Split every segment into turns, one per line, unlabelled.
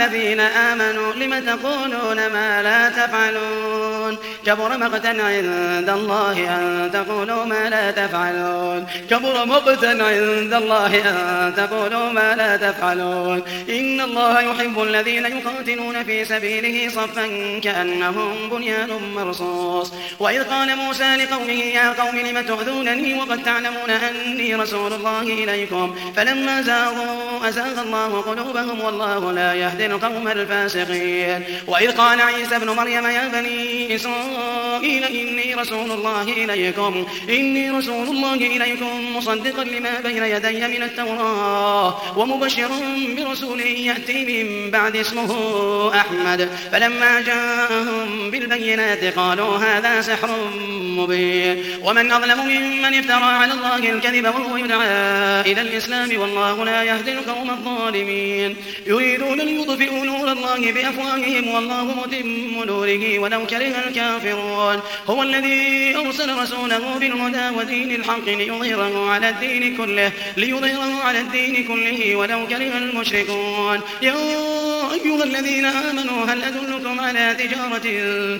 الذين آمنوا لم تقولون ما لا تفعلون كبر مقتا عند الله أن تقولوا ما لا تفعلون كبر مقتا عند الله أن تقولوا ما لا تفعلون إن الله يحب الذين يقاتلون في سبيله صفا كأنهم بنيان مرصوص وإذ قال موسى لقومه يا قوم لم تؤذونني وقد تعلمون أني رسول الله إليكم فلما زاغوا أزاغ الله قلوبهم والله لا يهدي القوم الفاسقين وإذ قال عيسى ابن مريم يا بني إسرائيل إني رسول الله إليكم إني رسول الله إليكم مصدقا لما بين يدي من التوراة ومبشرا برسول يأتي من بعد اسمه أحمد فلما جاءهم بالبشر بالبينات قالوا هذا سحر مبين ومن أظلم ممن افترى على الله الكذب وهو يدعى إلى الإسلام والله لا يهدي القوم الظالمين يريدون أن يطفئوا نور الله بأفواههم والله متم نوره ولو كره الكافرون هو الذي أرسل رسوله بالهدى ودين الحق ليظهره على الدين كله ليظهره على الدين كله ولو كره المشركون يا أيها الذين آمنوا هل أدلكم على تجارة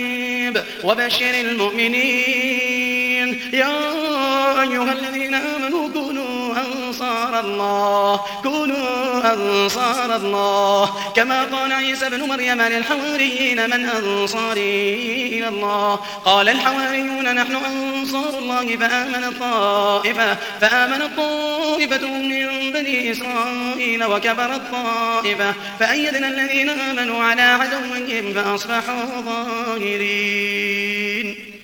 قريب وبشر المؤمنين يا أيها الذين آمنوا كونوا أنصار الله كونوا أنصار الله كما قال عيسى بن مريم للحواريين من أنصاري إلى الله قال الحواريون نحن أنصار الله فآمن طائفة فآمن طائفة من بني إسرائيل وكبر الطائفة فأيدنا الذين آمنوا على عدوهم فأصبحوا ظاهرين